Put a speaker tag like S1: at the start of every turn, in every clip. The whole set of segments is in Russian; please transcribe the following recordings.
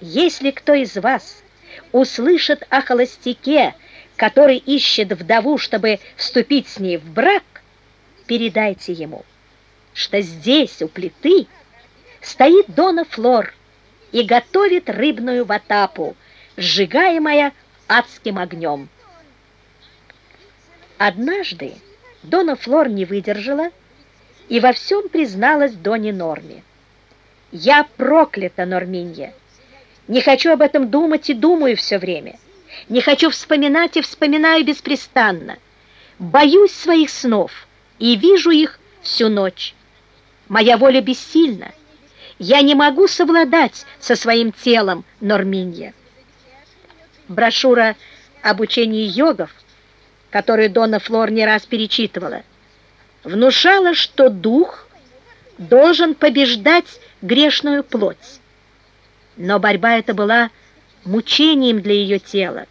S1: Если кто из вас услышит о холостяке, который ищет вдову, чтобы вступить с ней в брак, передайте ему, что здесь, у плиты, стоит Дона Флор и готовит рыбную ватапу, сжигаемая адским огнем. Однажды Дона Флор не выдержала и во всем призналась Доне Норме. «Я проклята, Норминья! Не хочу об этом думать и думаю все время. Не хочу вспоминать и вспоминаю беспрестанно. Боюсь своих снов и вижу их всю ночь. Моя воля бессильна. Я не могу совладать со своим телом, Норминья. Брошюра обучения йогов, которую Дона Флор не раз перечитывала, внушала, что дух должен побеждать грешную плоть. Но борьба эта была мучением для ее тела,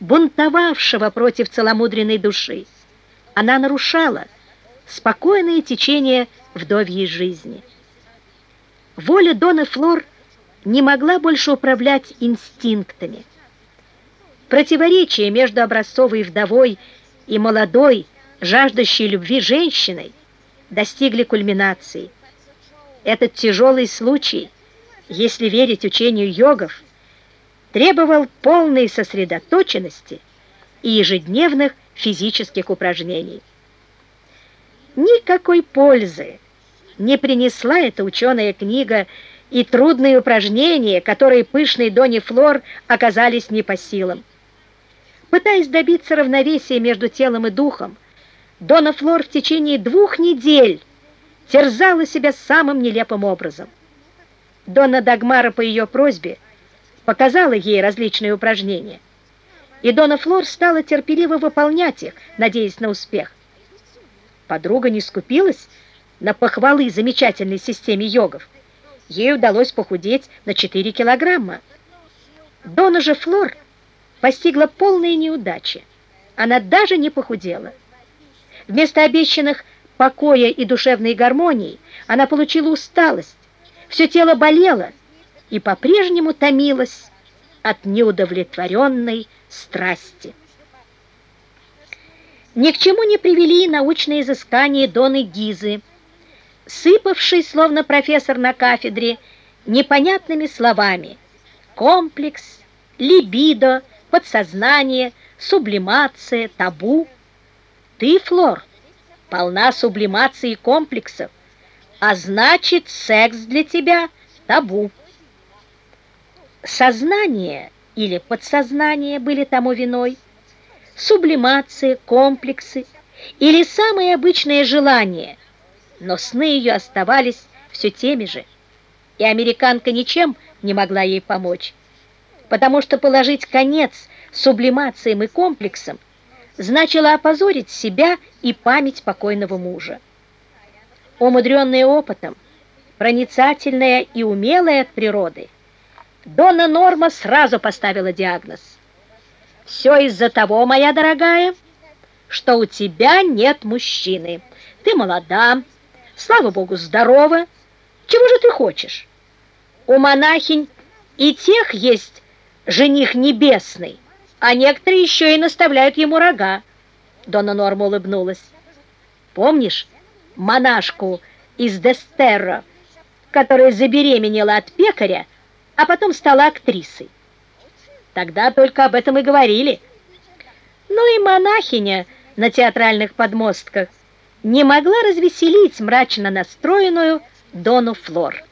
S1: бунтовавшего против целомудренной души. Она нарушала спокойное течение вдовьей жизни. Воля Доны Флор не могла больше управлять инстинктами. Противоречие между образцовой вдовой и молодой, жаждущей любви женщиной достигли кульминации. Этот тяжелый случай – если верить учению йогов, требовал полной сосредоточенности и ежедневных физических упражнений. Никакой пользы не принесла эта ученая книга и трудные упражнения, которые пышной Доне Флор оказались не по силам. Пытаясь добиться равновесия между телом и духом, Дона Флор в течение двух недель терзала себя самым нелепым образом – Дона Дагмара по ее просьбе показала ей различные упражнения, и Дона Флор стала терпеливо выполнять их, надеясь на успех. Подруга не скупилась на похвалы замечательной системе йогов. Ей удалось похудеть на 4 килограмма. Дона же Флор постигла полные неудачи. Она даже не похудела. Вместо обещанных покоя и душевной гармонии она получила усталость, все тело болело и по-прежнему томилось от неудовлетворенной страсти. Ни к чему не привели научные изыскания Доны Гизы, сыпавший, словно профессор на кафедре, непонятными словами «комплекс», «либидо», «подсознание», «сублимация», «табу». Ты, Флор, полна сублимации комплексов, а значит, секс для тебя табу. Сознание или подсознание были тому виной, сублимация, комплексы или самые обычные желания, но сны ее оставались все теми же, и американка ничем не могла ей помочь, потому что положить конец сублимациям и комплексам значило опозорить себя и память покойного мужа умудренная опытом, проницательная и умелая от природы, Дона Норма сразу поставила диагноз. «Все из-за того, моя дорогая, что у тебя нет мужчины. Ты молода, слава богу, здорова. Чего же ты хочешь? У монахинь и тех есть жених небесный, а некоторые еще и наставляют ему рога». Дона Норма улыбнулась. «Помнишь, монашку из Дестерро, которая забеременела от пекаря, а потом стала актрисой. Тогда только об этом и говорили. Ну и монахиня на театральных подмостках не могла развеселить мрачно настроенную Дону Флор.